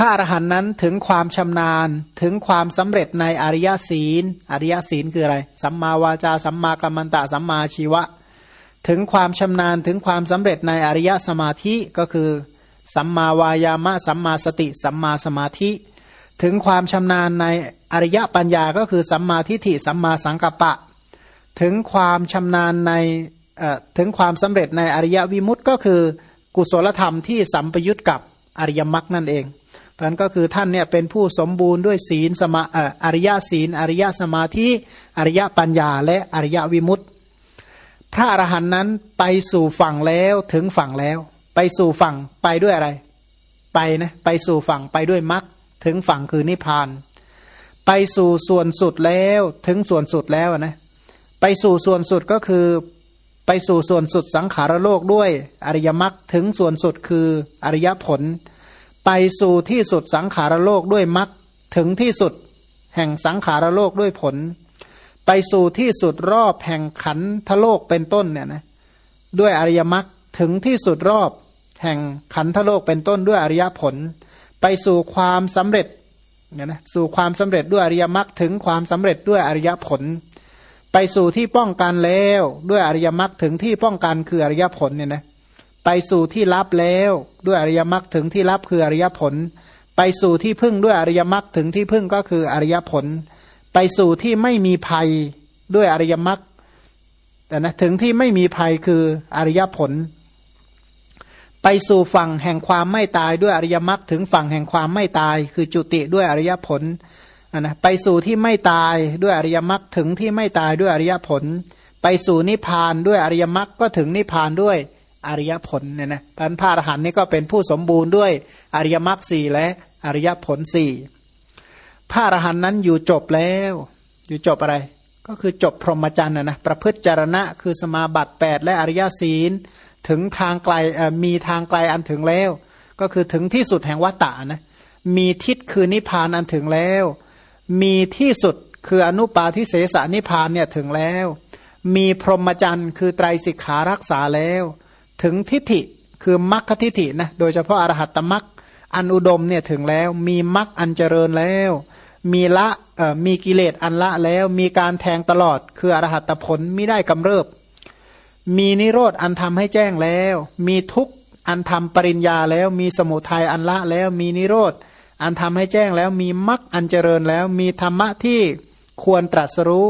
พระอรหันต์นั้นถึงความชำนาญถึงความสำเร็จในอริยศีล อริยศีลคืออะไร สัมมาวาจา สัมมากัมมันตะ สัมมาชีวะ ถึงความชำนาญถึงความสำเร็จในอริยสมาธิก็คือ สัมมาวายามะ สัมมาสติ สัมมาสมาธิ ถึงความชำนาญในอริยปัญญาก็คือ สัมมาทิฏฐิ สัมมาสังกัปปะ ถึงความชำนาญในถึงความสำเร็จในอริยวิมุตต์ก็คือ กุศลธรรมที่สัมปยุตกับอริยมรรคนั่นเอง พราะนั้นก็คือท่านเนี่ยเป็นผู้สมบูรณ์ด้วยศีลสมาอริยศีล อริยสมาธิอริยปัญญา และอริยวิมุตติ พระอรหันต์นั้นไปสู่ฝั่งแล้วถึงฝั่งแล้ว ไปสู่ฝั่งไปด้วยอะไร ไปนะไปสู่ฝั่งไปด้วยมรรคถึงฝั่งคือนิพพาน ไปสู่ส่วนสุดแล้วถึงส่วนสุดแล้วนะไปสู่ส่วนสุดก็คือไปสู่ส่วนสุดสังขารโลกด้วยอริยมรรคถึงส่วนสุดคืออริยผล ไปสู่ที่สุดสังขารโลกด้วยมรรคถึงที่สุดแห่งสังขารโลกด้วยผล ไปสู่ที่สุดรอบแห่งขันธโลกเป็นต้นเนี่ยนะด้วยอริยมรรคถึงที่สุดรอบแห่งขันธโลกเป็นต้นด้วยอริยผล ไปสู่ความสำเร็จเนี่ยนะสู่ความสำเร็จด้วยอริยมรรคถึงความสำเร็จด้วยอริยผล ไปสู่ที่ป้องกันแล้วด้วยอริยมรรคถึงที่ป้องกันคืออริยผลเนี่ยนะ ไปสู่ที่ลับแล้ว ด้วยอริยมรรคถึงที่ลับคืออริยผล ไปสู่ที่พึ่งด้วยอริยมรรคถึงที่พึ่งก็คืออริยผล ไปสู่ที่ไม่มีภัยด้วยอริยมรรคแต่นะถึงที่ไม่มีภัยคืออริยผล ไปสู่ฝั่งแห่งความไม่ตายด้วยอริยมรรคถึงฝั่งแห่งความไม่ตาย คือจุติด้วยอริยผลนะไปสู่ที่ไม่ตายด้วยอริยมรรคถึงที่ไม่ตายด้วยอริยผล ไปสู่นิพพานด้วยอริยมรรคก็ถึงนิพพานด้วย อริยผลเนี่ยนะท่านพระอรหันต์นี่ก็เป็นผู้สมบูรณ์ด้วยอริยมรรคสี่และอริยผลสี่พระอรหันต์นั้นอยู่จบแล้ว อยู่จบอะไร ก็คือจบพรหมจรรย์นะนะประพฤติจารณะคือสมาบัติ8และอริยศีล ถึงทางไกลมีทางไกลอันถึงแล้ว ก็คือถึงที่สุดแห่งวัฏฏะนะมีทิศคือนิพพานอันถึงแล้ว มีที่สุดคืออนุปาทิเสสนิพพานเนี่ยถึงแล้ว มีพรหมจรรย์คือไตรสิกขารักษาแล้ว ถึงทิฏฐิคือมรรคทิฏฐินะโดยเฉพาะอรหัตตมรรคอันอุดมเนี่ยถึงแล้วมีมรรคอันเจริญแล้ว มีละมีกิเลสอันละแล้วมีการแทงตลอด คืออรหัตผลไม่ได้กำเริบ มีนิโรธอันทำให้แจ้งแล้ว มีทุกข์อันทำปริญญาแล้ว มีสมุทัยอันละแล้ว มีนิโรธอันทำให้แจ้งแล้ว มีมรรคอันเจริญแล้ว มีธรรมะที่ควรตรัสรู้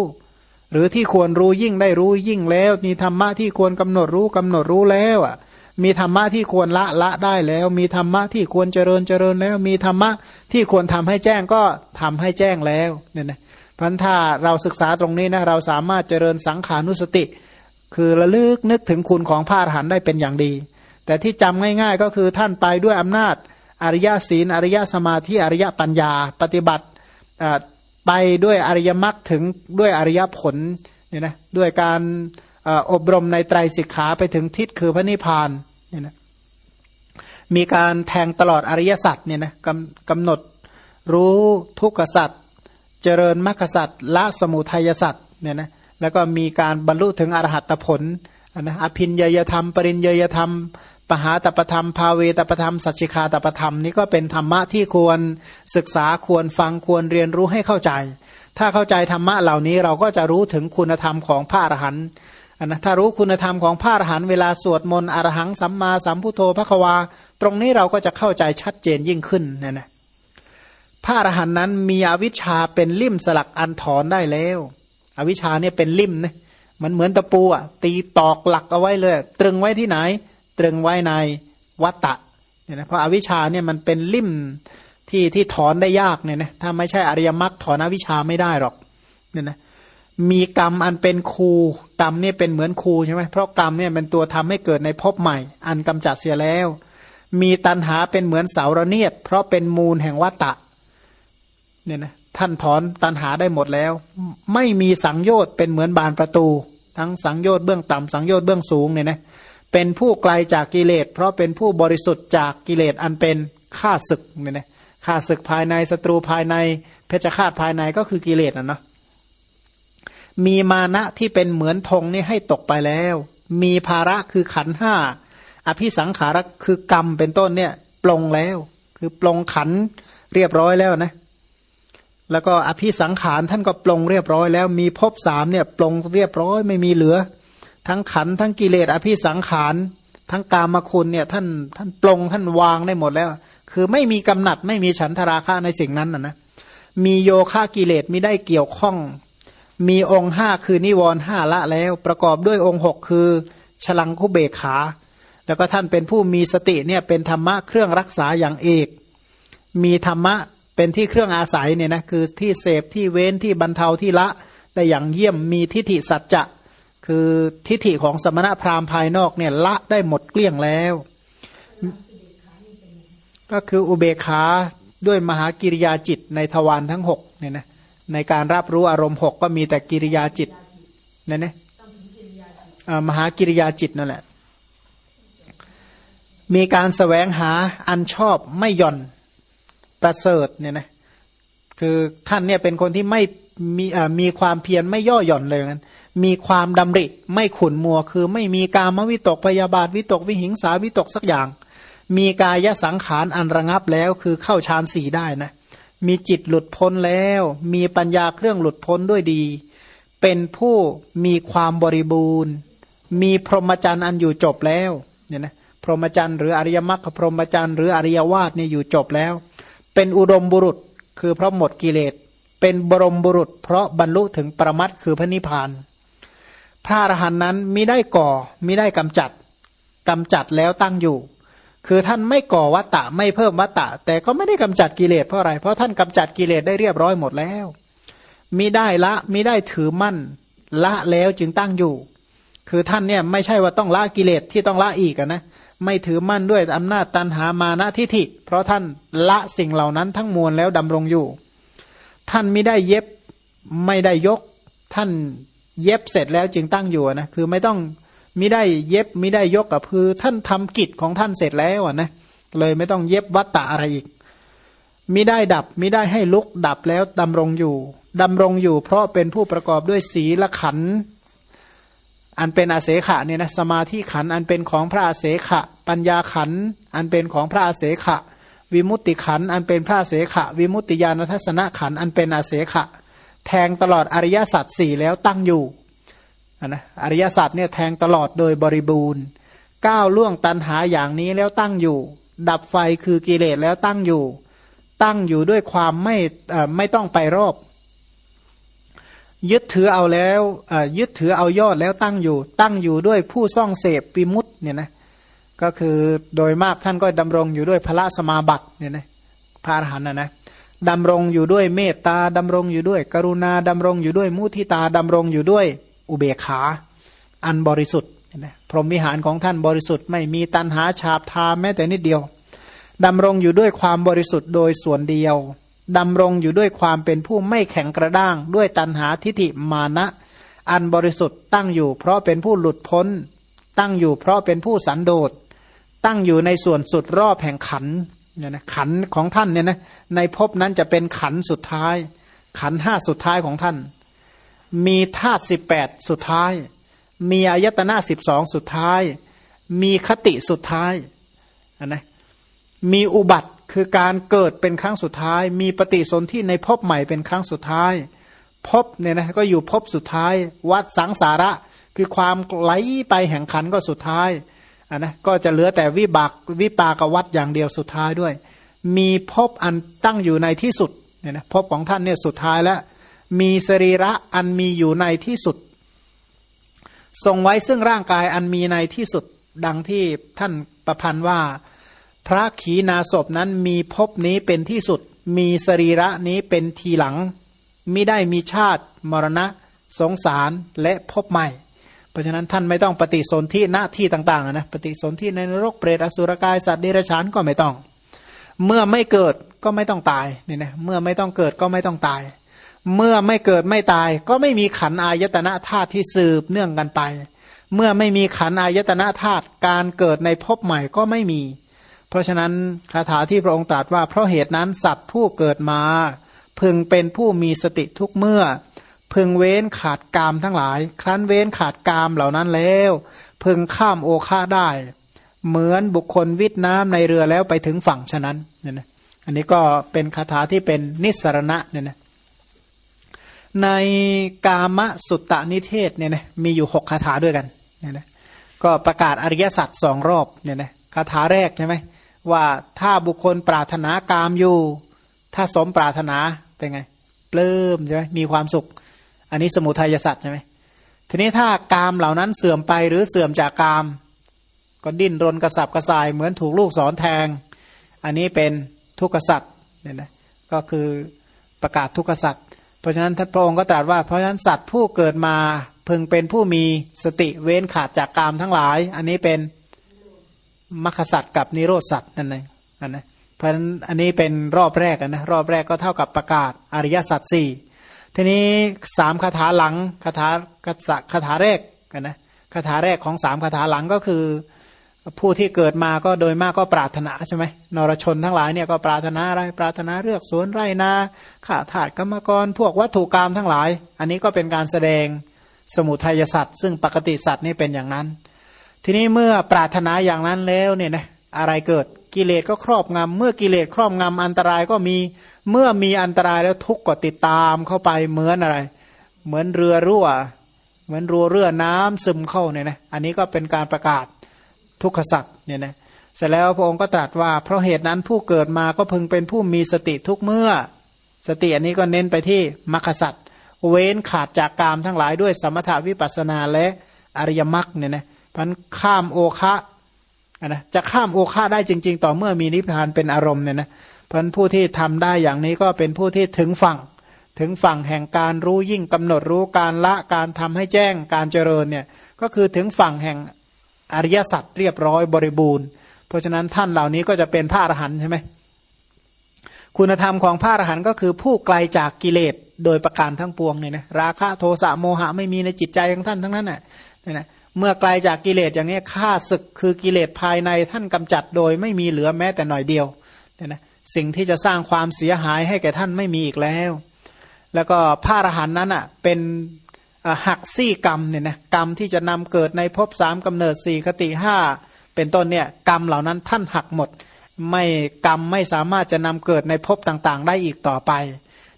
หรือที่ควรรู้ยิ่งได้รู้ยิ่งแล้ว มีธรรมะที่ควรกำหนดรู้กำหนดรู้แล้วอะ มีธรรมะที่ควรละละได้แล้ว มีธรรมะที่ควรเจริญเจริญแล้ว มีธรรมะที่ควรทำให้แจ้งก็ทำให้แจ้งแล้วเนี่ยนะพันธาเราศึกษาตรงนี้นะเราสามารถเจริญสังขานุสติ คือระลึกนึกถึงคุณของพระอรหันต์ได้เป็นอย่างดี แต่ที่จำง่าย ๆ ก็คือท่านไปด้วยอำนาจอริยศีลอริยสมาธิอริยปัญญา ปฏิบัติ ไปด้วยอริยมรรคถึงด้วยอริยผลเนี่ยนะด้วยการอบรมในไตรสิกขาไปถึงทิศคือพระนิพพานเนี่ยนะมีการแทงตลอดอริยสัจเนี่ยนะกำกำหนดรู้ทุกขสัจเจริญมรรคสัจละสมุทัยสัจเนี่ยนะแล้วก็มีการบรรลุถึงอรหัตผลนะอภินยยธรรม ปริญยยธรรม ปหาตประธรรม ภาเวตประธรรม สัจจิคาตประธรรมนี่ก็เป็นธรรมะที่ควรศึกษาควรฟังควรเรียนรู้ให้เข้าใจ ถ้าเข้าใจธรรมะเหล่านี้เราก็จะรู้ถึงคุณธรรมของพระอรหันต์นะถ้ารู้คุณธรรมของพระอรหันต์เวลาสวดมนต์อรหังสัมมาสัมพุทโธพระควา ตรงนี้เราก็จะเข้าใจชัดเจนยิ่งขึ้นนะนะพระอรหันต์นั้นมีอวิชชาเป็นลิ่มสลักอันถอนได้แล้ว อวิชชาเนี่ยเป็นลิ่มนะมันเหมือนตะปูอะตีตอกหลักเอาไว้เลย ตรึงไว้ที่ไหน ตรึงไว้ในวัตตะเนี่ยนะเพราะอาวิชชาเนี่ยมันเป็นลิ่มที่ที่ถอนได้ยากเนี่ยนะถ้าไม่ใช่อริยมรรคถอนอวิชชาไม่ได้หรอกเนี่ยนะมีกรรมอันเป็นครูกรรมเนี่ยเป็นเหมือนครูใช่ไหมเพราะกรรมเนี่ยเป็นตัวทำให้เกิดในภพใหม่ อันกำจัดเสียแล้ว มีตันหาเป็นเหมือนเสาระเนียด เพราะเป็นมูลแห่งวัตตะเนี่ยนะท่านถอนตันหาได้หมดแล้ว ไม่มีสังโยชน์เป็นเหมือนบานประตู ทั้งสังโยชน์เบื้องต่ำสังโยชน์เบื้องสูงเนี่ยนะ เป็นผู้ไกลจากกิเลส เพราะเป็นผู้บริสุทธิ์จากกิเลสอันเป็นข้าศึกเนี่ยนะข้าศึกภายในศัตรูภายใน เพชฌฆาตภายในก็คือกิเลสอะเนาะมีมานะที่เป็นเหมือนธงนี่ให้ตกไปแล้ว มีภาระคือขันห้าอภิสังขารคือกรรมเป็นต้นเนี่ยปลงแล้ว คือปลงขันเรียบร้อยแล้วนะ แล้วก็อภิสังขารท่านก็ปลงเรียบร้อยแล้ว มีภพสามเนี่ยปลงเรียบร้อยไม่มีเหลือ ทั้งขันทั้งกิเลสอภิสังขารทั้งกามคุณเนี่ยท่านท่านปลงท่านวางได้หมดแล้ว คือไม่มีกำหนัดไม่มีฉันทราคะในสิ่งนั้นนะนะมีโยคะกิเลสไม่ได้เกี่ยวข้อง มีองค์ห้าคือนิวรณ์ห้าละแล้ว ประกอบด้วยองค์หกคือฉลังคุเบกขา แล้วก็ท่านเป็นผู้มีสติเนี่ยเป็นธรรมะเครื่องรักษาอย่างเอก มีธรรมะเป็นที่เครื่องอาศัยเนี่ยนะคือที่เสพที่เว้นที่บรรเทาที่ละได้อย่างเยี่ยมมีทิฏฐิสัจจะ คือทิฏฐิของสมณะพราหมณ์ภายนอกเนี่ยละได้หมดเกลี้ยงแล้ว ก็คืออุเบกขาด้วยมหากิริยาจิตในทวารทั้งหกเนี่ยนะในการรับรู้อารมณ์หกก็มีแต่กิริยาจิตเนี่ยนะมหากิริยาจิตนั่นแหละ มีการสแสวงหาอันชอบไม่หย่อนประเสริฐเนี่ยนะคือท่านเนี่ยเป็นคนที่ไม่มีมีความเพียรไม่ย่อหย่อนเลยนั้น มีความดำริไม่ขุนมัว คือไม่มีการมวิตกพยาบาทวิตกวิหิงสาวิตกสักอย่าง มีกายสังขารอันระงับแล้วคือเข้าฌานสี่ได้นะ มีจิตหลุดพ้นแล้ว มีปัญญาเครื่องหลุดพ้นด้วยดี เป็นผู้มีความบริบูรณ์ มีพรหมจรรย์อันอยู่จบแล้วเนี่ยนะพรหมจรรย์หรืออริยมรรคพรหมจรรย์หรืออริยวาสเนี่ยอยู่จบแล้ว เป็นอุดมบุรุษคือเพราะหมดกิเลสเป็นบรมบุรุษ เพราะบรรลุถึงประมัตคือพระนิพพาน พระอรหันต์นั้นมิได้ก่อมิได้กำจัดกำจัดแล้วตั้งอยู่ คือท่านไม่ก่อวัตตะไม่เพิ่มวัตตะ แต่ก็ไม่ได้กำจัดกิเลสเพราะอะไร เพราะท่านกำจัดกิเลสได้เรียบร้อยหมดแล้วมิได้ละมิได้ถือมั่น ละแล้วจึงตั้งอยู่ คือท่านเนี่ยไม่ใช่ว่าต้องละกิเลสที่ต้องละอีกนะไม่ถือมั่นด้วยอำนาจตันหามานะทิฐิ เพราะท่านละสิ่งเหล่านั้นทั้งมวลแล้วดำรงอยู่ ท่านไม่ได้เย็บไม่ได้ยก ท่าน เย็บเสร็จแล้วจึงตั้งอยู่นะคือไม่ต้องมิได้เย็บมิได้ยกกับคือท่านทำกิจของท่านเสร็จแล้วนะเลยไม่ต้องเย็บวัตตะอะไรอีกมิได้ดับมิได้ให้ลุกดับแล้วดำรงอยู่ดำรงอยู่ เพราะเป็นผู้ประกอบด้วยศีละขัน อันเป็นอาเสขะเนี่ยนะสมาธิขันอันเป็นของพระอาเสขะ ปัญญาขันอันเป็นของพระอาเสขะ วิมุตติขันอันเป็นพระอาเสขะ วิมุตติญาณทัศนขันอันเป็นอาเสขะ แทงตลอดอริยสัจสี่แล้วตั้งอยู่นะอริยสัจเนี่ยแทงตลอดโดยบริบูรณ์ก้าวล่วงตันหาอย่างนี้แล้วตั้งอยู่ ดับไฟคือกิเลสแล้วตั้งอยู่ ตั้งอยู่ด้วยความไม่ไม่ต้องไปรอบ ยึดถือเอาแล้วยึดถือเอายอดแล้วตั้งอยู่ ตั้งอยู่ด้วยผู้ซ่องเสพปิมุตเนี่ยนะก็คือโดยมากท่านก็ดำรงอยู่ด้วยพระสมาบัติเนี่ยนะพระอรหันต์นะนะ ดำรงอยู่ด้วยเมตตาดำรงอยู่ด้วย กรุณาดำรงอยู่ด้วยมุทิตาดำรงอยู่ด้วยอุเบกขา อันบริสุทธิ์นะพรหมวิหารของท่านบริสุทธิ์ไม่มีตัณหาฉาบทาแม้แต่นิดเดียวดำรงอยู่ด้วยความบริสุทธิ์โดยส่วนเดียวดำรงอยู่ด้วยความเป็นผู้ไม่แข็งกระด้าง ด้วยตัณหาทิฏฐิมานะ อันบริสุทธิ์ตั้งอยู่เพราะเป็นผู้หลุดพ้น ตั้งอยู่เพราะเป็นผู้สันโดษตั้งอยู่ในส่วนสุดรอบแห่งขัน เนี่ยนะขันของท่านเนี่ยนะในภพนั้นจะเป็นขันสุดท้าย ขันห้าสุดท้ายของท่าน มีธาตุสิบแปดสุดท้าย มีอายตนะสิบสองสุดท้าย มีคติสุดท้ายนะมีอุบัติคือการเกิดเป็นครั้งสุดท้าย มีปฏิสนธิในภพใหม่เป็นครั้งสุดท้ายภพเนี่ยนะก็อยู่ภพสุดท้าย วัดสังสาระคือความไหลไปแห่งขันก็สุดท้าย อันนะก็จะเหลือแต่วิบากวิปากวัดอย่างเดียวสุดท้ายด้วย มีภพอันตั้งอยู่ในที่สุดเนี่ยนะภพของท่านเนี่ยสุดท้ายแล้วมีสรีระอันมีอยู่ในที่สุด ทรงไว้ซึ่งร่างกายอันมีในที่สุดดังที่ท่านประพันธ์ว่า พระขีณาสพนั้นมีภพนี้เป็นที่สุด มีสรีระนี้เป็นทีหลัง ไมิได้มีชาติ มรณะ สงสารและภพใหม่ ราะฉะนั้นท่านไม่ต้องปฏิสนธิหน้าที่ต่างๆนะปฏิสนธิในนรกเปรตอสุรกายสัตว์เดรัจฉานก็ไม่ต้อง เมื่อไม่เกิดก็ไม่ต้องตายนี่นะเมื่อไม่ต้องเกิดก็ไม่ต้องตาย เมื่อไม่เกิดไม่ตาย ก็ไม่มีขันอายตนะธาตุที่สืบเนื่องกันไป เมื่อไม่มีขันอายตนะธาตุการเกิดในภพใหม่ก็ไม่มี เพราะฉะนั้นคาถาที่พระองค์ตรัสว่าเพราะเหตุนั้นสัตว์ผู้เกิดมา พึงเป็นผู้มีสติทุกเมื่อ พึงเว้นขาดกามทั้งหลาย ครั้นเว้นขาดกามเหล่านั้นแล้ว พึงข้ามโอคาได้ เหมือนบุคคลวิทน้ำในเรือแล้วไปถึงฝั่งฉะนั้นเนี่ยนะอันนี้ก็เป็นคาถาที่เป็นนิสรณะเนี่ยนะในกามสุตตนิเทศเนี่ยนะมีอยู่หกคาถาด้วยกันเนี่ยนะก็ประกาศอริยสัจสองรอบเนี่ยนะคาถาแรกใช่ไหมว่าถ้าบุคคลปรารถนากามอยู่ ถ้าสมปรารถนาเป็นไงปลื้มใช่ไหมมีความสุข อันนี้สมุทัยสัจใช่ไหมทีนี้ถ้ากามเหล่านั้นเสื่อมไปหรือเสื่อมจากกาม ก็ดิ้นรนกระสับกระส่ายเหมือนถูกลูกศรแทง อันนี้เป็นทุกขสัจเนี่ยนะก็คือประกาศทุกขสัจเพราะฉะนั้นท่านพระองค์ก็ตรัสว่าเพราะฉะนั้นสัตว์ผู้เกิดมาพึงเป็นผู้มีสติเว้นขาดจากกามทั้งหลาย อันนี้เป็นมรรคสัตว์กับนิโรธสัตว์นั่นเองนะเพราะฉะนั้นอันนี้เป็นรอบแรกนะรอบแรกก็เท่ากับประกาศอริยสัจสี่ ทีนี้สามคาถาหลังคาถาคาถาแรกกันนะคาถาแรกของสามคาถาหลังก็คือผู้ที่เกิดมาก็โดยมากก็ปรารถนาใช่ไหมนรชนทั้งหลายเนี่ยก็ปรารถนาอะไรปรารถนาเลือกสวนไร่นาข้าทาสกรรมกร พวกวัตถุกรรมทั้งหลาย อันนี้ก็เป็นการแสดงสมุทัยสัตว์ซึ่งปกติสัตว์นี่เป็นอย่างนั้น ทีนี้เมื่อปรารถนาอย่างนั้นแล้วเนี่ยนะอะไรเกิด กิเลสก็ครอบงำเมื่อกิเลสครอบงำอันตรายก็มีเมื่อมีอันตรายแล้วทุกข์ก็ติดตามเข้าไปเหมือนอะไร เหมือนเรือรั่ว เหมือนรัวเรือน้ำซึมเข้าเนี่ยนะอันนี้ก็เป็นการประกาศทุกขสัตว์เนี่ยนะเสร็จแล้วพระองค์ก็ตรัสว่า เพราะเหตุนั้นผู้เกิดมาก็พึงเป็นผู้มีสติทุกเมื่อ สติอันนี้ก็เน้นไปที่มรรคสัตว์เว้นขาดจากกามทั้งหลายด้วยสมถาวิปัสนาและอริยมรรคเนี่ยนะพันข้ามโอคะ นะจะข้ามโอคะได้จริง ๆ ต่อเมื่อมีนิพพานเป็นอารมณ์เนี่ยนะเพันผู้ที่ทำได้อย่างนี้ก็เป็นผู้ที่ถึงฝั่ง ถึงฝั่งแห่งการรู้ยิ่งกำหนดรู้การละการทำให้แจ้งการเจริญเนี่ยก็คือถึงฝั่งแห่งอริยสัจเรียบร้อยบริบูรณ์ เพราะฉะนั้นท่านเหล่านี้ก็จะเป็นพระอรหันต์ใช่ไหมคุณธรรมของพระอรหันต์ก็คือผู้ไกลจากกิเลสโดยประการทั้งปวงเนี่ยนะราคะโทสะโมหะไม่มีในจิตใจของท่านทั้งนั้นน่ะนะ เมื่อไกลจากกิเลสอย่างนี้ฆ่าศึกคือกิเลสภายในท่านกำจัดโดยไม่มีเหลือแม้แต่หน่อยเดียวเนี่ยนะสิ่งที่จะสร้างความเสียหายให้แก่ท่านไม่มีอีกแล้ว แล้วก็พระอรหันต์นั้นอะเป็นหักซี่กรรมเนี่ยนะกรรมที่จะนำเกิดในภพสามกำเนิดสี่คติห้าเป็นต้นเนี่ยกรรมเหล่านั้นท่านหักหมด ไม่กรรมไม่สามารถจะนำเกิดในภพต่างๆ ได้อีกต่อไป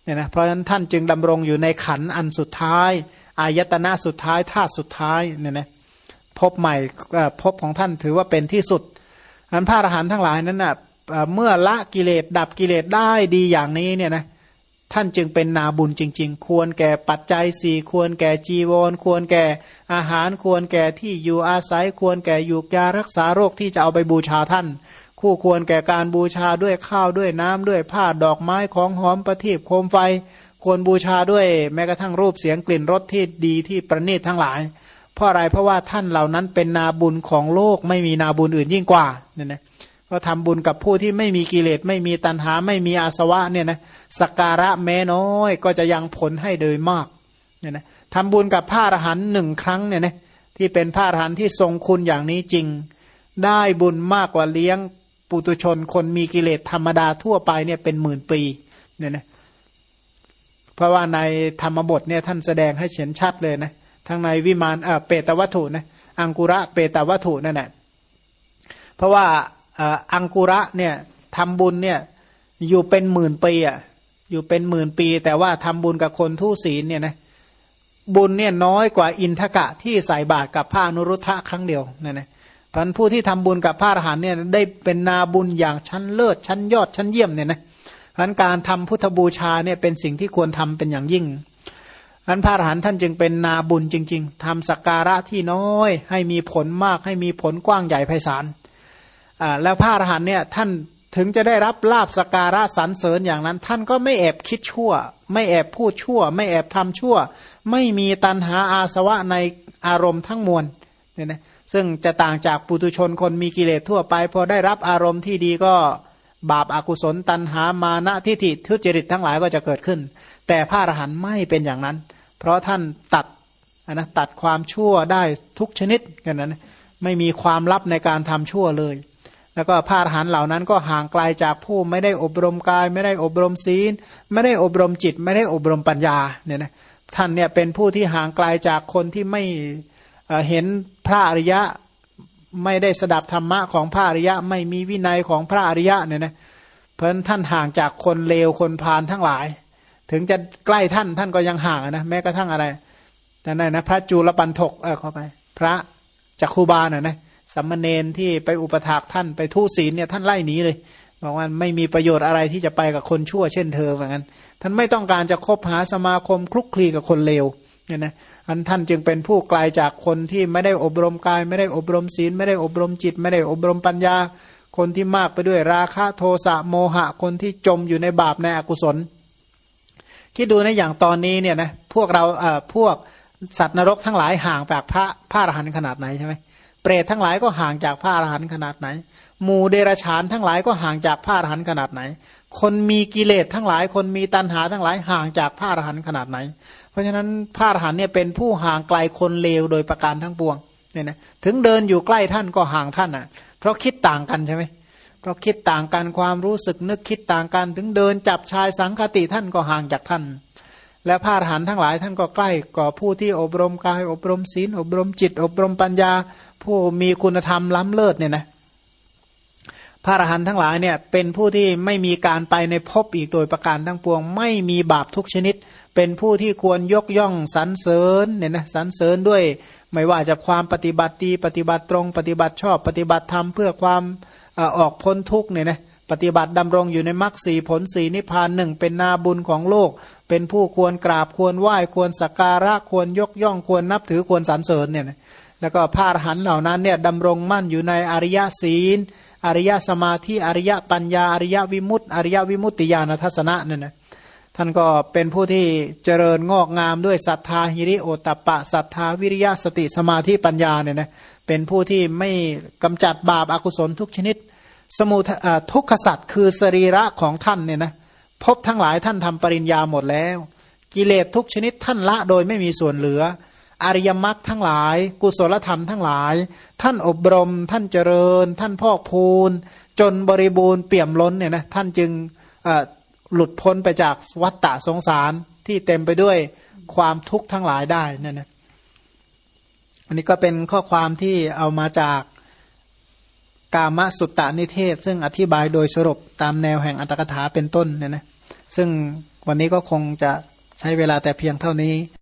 เนี่ยนะเพราะฉะนั้นท่านจึงดำรงอยู่ในขันอันสุดท้ายอายตนะสุดท้ายธาตุสุดท้ายเนี่ยนะ ภพใหม่ภพของท่านถือว่าเป็นที่สุดอันพระอรหันต์ทั้งหลายนั้นนะ่ะเมื่อละกิเลสดับกิเลสได้ดีอย่างนี้เนี่ยนะท่านจึงเป็นนาบุญจริง ๆ ควรแก่ปัจจัยสี่ควรแก่จีวร ควรแก่อาหารควรแก่ที่อยู่อาศัย ควรแก่ยูกยารักษาโรคที่จะเอาไปบูชาท่าน คู่ควรแก่การบูชาด้วยข้าวด้วยน้ำด้วยผ้าดอกไม้ของหอมประทีปโคมไฟ ควรบูชาด้วยแม้กระทั่งรูปเสียงกลิ่นรสที่ดีที่ประณีตทั้งหลาย เพราะอะไรเพราะว่าท่านเหล่านั้นเป็นนาบุญของโลกไม่มีนาบุญอื่นยิ่งกว่าเนี่ยนะก็ทำบุญกับผู้ที่ไม่มีกิเลสไม่มีตัณหาไม่มีอาสวะเนี่ยนะสักการะแม้น้อยก็จะยังผลให้โดยมากเนี่ยนะทำบุญกับพระอรหันต์หนึ่งครั้งเนี่ยนะที่เป็นพระอรหันต์ที่ทรงคุณอย่างนี้จริง ได้บุญมากกว่าเลี้ยงปุตุชนคนมีกิเลสธรรมดาทั่วไปเนี่ยเป็นหมื่นปีเนี่ยนะเพราะว่าในธรรมบทเนี่ยท่านแสดงให้เห็นชัดเลยนะ ทั้งในวิมานเออเปตวัตถุนะอังกุระเปตวัตถุนั่นแหละเพราะว่าอังกุระเนี่ยทำบุญเนี่ยอยู่เป็นหมื่นปีอะอยู่เป็นหมื่นปี แต่ว่าทำบุญกับคนทุศีลเนี่ยนะบุญเนี่ยน้อยกว่าอินทกะที่ใส่บาตรกับพระอนุรุทธะครั้งเดียวนั่นนะพันผู้ที่ทำบุญกับพระอรหันเนี่ยได้เป็นนาบุญอย่างชั้นเลิศชั้นยอดชั้นเยี่ยมเนี่ยนะพันการทำพุทธบูชาเนี่ยเป็นสิ่งที่ควรทำเป็นอย่างยิ่ง พันพระอรหันต์ท่านจึงเป็นนาบุญจริง ๆทำสักการะที่น้อย ให้มีผลมากให้มีผลกว้างใหญ่ไพศาลอ่าแล้วพระอรหันต์เนี่ยท่านถึงจะได้รับลาบสการะสรรเสริญอย่างนั้น ท่านก็ไม่แอบคิดชั่ว ไม่แอบพูดชั่ว ไม่แอบทำชั่ว ไม่มีตันหาอาสวะในอารมณ์ทั้งมวลเนี่ยนะซึ่งจะต่างจากปุตุชนคนมีกิเลสทั่วไป พอได้รับอารมณ์ที่ดีก็ บาปอากุศลตันหามานะทิฏฐิทุจริตทั้งหลายก็จะเกิดขึ้น แต่พระอรหันต์ไม่เป็นอย่างนั้น เพราะท่านตัดนะตัดความชั่วได้ทุกชนิดกันนั้นไม่มีความลับในการทำชั่วเลย แล้วก็พระอรหันต์เหล่านั้นก็ห่างไกลาจากผู้ไม่ได้อบรมกาย ไม่ได้อบรมศีล ไม่ได้อบรมจิต ไม่ได้อบรมปัญญาเนี่ยนะท่านเนี่ยเป็นผู้ที่ห่างไกลาจากคนที่ไม่เห็นพระอริยะ ไม่ได้สดับธรรมะของพระอริยะ ไม่มีวินัยของพระอริยะเนี่ยนะเพราะฉะนั้นท่านห่างจากคนเลวคนพาลทั้งหลาย ถึงจะใกล้ท่านท่านก็ยังห่างนะแม้กระทั่งอะไรแต่นั่นนะพระจูลปันทกเออเข้าไป พระจักคูบาลน่ะนะสัมมเนนที่ไปอุปถากท่านไปทูศีลเนี่ยท่านไล่หนีเลยบอกว่าไม่มีประโยชน์อะไรที่จะไปกับคนชั่วเช่นเธอเหมือนกันท่านไม่ต้องการจะคบหาสมาคมคลุกคลีกับคนเลวเนี่ยนะ อันท่านจึงเป็นผู้ไกลาจากคนที่ไม่ได้อบรมกาย ไม่ได้อบรมศีล ไม่ได้อบรมจิต ไม่ได้อบรมปัญญา คนที่มากไปด้วยราคะโทสะโมหะ คนที่จมอยู่ในบาปในอกุศล คิดดูนะอย่างตอนนี้เนี่ยนะพวกเราเอ่อพวกสัตว์นรกทั้งหลายห่างจากพระพระอรหันต์ขนาดไหนใช่ไหมเปรตทั้งหลายก็ห่างจากพระอรหันต์ขนาดไหน หมู่เดรฉานทั้งหลายก็ห่างจากพระอรหันต์ขนาดไหน คนมีกิเลสทั้งหลาย คนมีตัณหาทั้งหลายห่างจากพระอรหันต์ขนาดไหน เพราะฉะนั้นพระอรหันต์เนี่ยเป็นผู้ห่างไกลคนเลวโดยประการทั้งปวงเนี่ยนะถึงเดินอยู่ใกล้ท่านก็ห่างท่านอะ เพราะคิดต่างกันใช่ไหมเพราะคิดต่างกันความรู้สึกนึกคิดต่างกัน ถึงเดินจับชายสังคติท่านก็ห่างจากท่าน และพระอรหันต์ทั้งหลายท่านก็ใกล้ก่อผู้ที่อบรมกายอบรมศีลอบรมจิต อบรมปัญญา ผู้มีคุณธรรมล้ำเลิศเนี่ยนะ พระอรหันต์ทั้งหลายเนี่ยเป็นผู้ที่ไม่มีการไปในภพอีกโดยประการทั้งปวง ไม่มีบาปทุกชนิด เป็นผู้ที่ควรยกย่องสรรเสริญเนี่ยนะสรรเสริญด้วย ไม่ว่าจะความปฏิบัติดีปฏิบัติตรง ปฏิบัติชอบ ปฏิบัติธรรมเพื่อความออกพ้นทุกเนี่ยนะปฏิบัติดำรงอยู่ในมรรคสีผลสีนิพพานหนึ่งเป็นนาบุญของโลก เป็นผู้ควรกราบควรไหว้ควรสักการะควรยกย่องควรนับถือควรสรรเสริญเนี่ยนะแล้วก็พระอรหันต์เหล่านั้นเนี่ยดำรงมั่นอยู่ในอริยศีล อริยสมาธิอริยปัญญา อริยวิมุตติ อริยวิมุตติญาณทัศนะเนี่ยนะท่านก็เป็นผู้ที่เจริญงอกงามด้วยศรัทธาหิริโอตปะศรัทธาวิริยะสติสมาธิปัญญาเนี่ยนะเป็นผู้ที่ไม่กำจัดบาปอากุศลทุกชนิด สมุททุกขสัตว์คือสรีระของท่านเนี่ยนะพบทั้งหลายท่านทำปริญญาหมดแล้ว กิเลสทุกชนิดท่านละโดยไม่มีส่วนเหลือ อริยมรรคทั้งหลาย กุศลธรรมทั้งหลาย ท่านอบรม ท่านเจริญ ท่านพอกพูน จนบริบูรณ์เปี่ยมล้นเนี่ยนะท่านจึงหลุดพ้นไปจากวัฏฏะสงสารที่เต็มไปด้วยความทุกข์ทั้งหลายได้นั่นนะอันนี้ก็เป็นข้อความที่เอามาจากกามสุตตานิเทศ ซึ่งอธิบายโดยสรุปตามแนวแห่งอัตถกถาเป็นต้นเนี่ยนะซึ่งวันนี้ก็คงจะใช้เวลาแต่เพียงเท่านี้